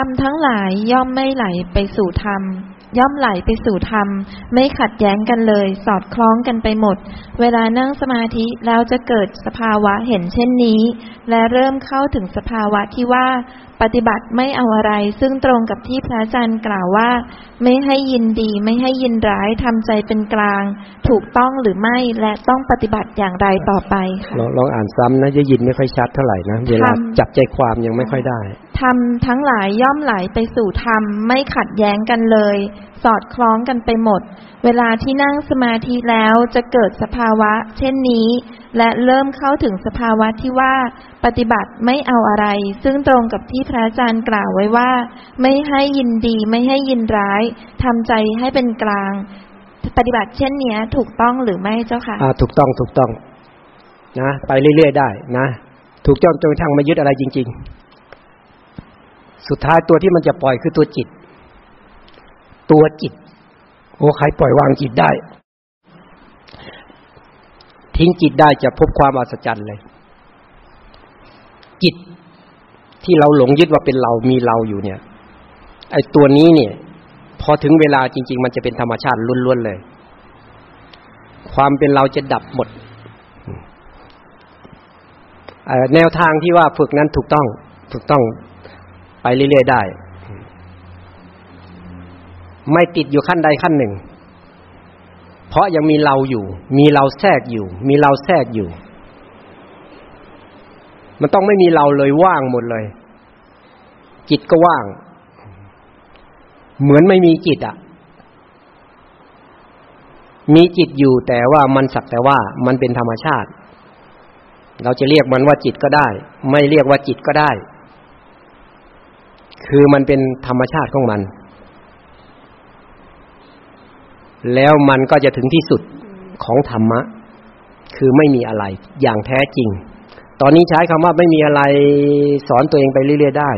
รมทั้งหลายย่อมไม่ไหลไปสู่ธรรม ย่อมไหลไปสู่ธรรม ไม่ขัดแย้งกันเลย สอดคล้องกันไปหมด เวลานั่งสมาธิแล้วจะเกิดสภาวะเห็นเช่นนี้ และเริ่มเข้าถึงสภาวะที่ว่า ปฏิบัติไม่เอาอะไร ซึ่งตรงกับที่พระอาจารย์กล่าวว่า ไม่ให้ยินดีไม่ให้ยินร้ายทำใจเป็นกลาง ถูกต้องหรือไม่และต้องปฏิบัติอย่างไรต่อไปค่ะลองลองอ่านซ้ำนะจะยินไม่ค่อยชัดเท่าไหร่นะเวลาทำจับใจความยังไม่ค่อยได้ธ รมทั้งหลายย่อมไหลไปสู่ธรรมไม่ขัดแย้งกันเลย สอดคล้องกันไปหมด เวลาที่นั่งสมาธิแล้วจะเกิดสภาวะ เช่นนี้ และเริ่มเข้าถึงสภาวะที่ว่า ปฏิบัติไม่เอาอะไร ซึ่งตรงกับที่พระอาจารย์กล่าวไว้ว่า ไม่ให้ยินดีไม่ให้ยินร้ายทำใจให้เป็นกลาง ปฏิบัติเช่นนี้ถูกต้องหรือไม่เจ้าค่ะอ่าถูกต้องถูกต้อง นะ ไปเรื่อยๆได้นะ ถูกจ้องจนกระทั่งไม่ยึดอะไรจริง ๆ สุดท้ายตัวที่มันจะปล่อยคือตัวจิต ตัวจิต โอ้ใครปล่อยวางจิตได้ ทิ้งจิตได้จะพบความอัศจรรย์เลย จิตที่เราหลงยึดว่าเป็นเรามีเราอยู่เนี่ย ไอ้ตัวนี้เนี่ย พอถึงเวลาจริง ๆ มันจะเป็นธรรมชาติล้วนๆเลย ความเป็นเราจะดับหมดแนวทางที่ว่าฝึกนั้นถูกต้อง ถูกต้อง ไปเรื่อยๆได้ ไม่ติดอยู่ขั้นใดขั้นหนึ่ง เพราะยังมีเราอยู่ มีเราแทรกอยู่ มีเราแทรกอยู่ มันต้องไม่มีเราเลยว่างหมดเลย จิตก็ว่าง เหมือนไม่มีจิตอะมีจิตอยู่แต่ว่ามันสักแต่ว่ามันเป็นธรรมชาติ เราจะเรียกมันว่าจิตก็ได้ ไม่เรียกว่าจิตก็ได้ คือมันเป็นธรรมชาติของมัน แล้วมันก็จะถึงที่สุดของธรรมะ คือไม่มีอะไร อย่างแท้จริง ตอนนี้ใช้คำว่าไม่มีอะไรสอนตัวเองไปเรื่อยๆได้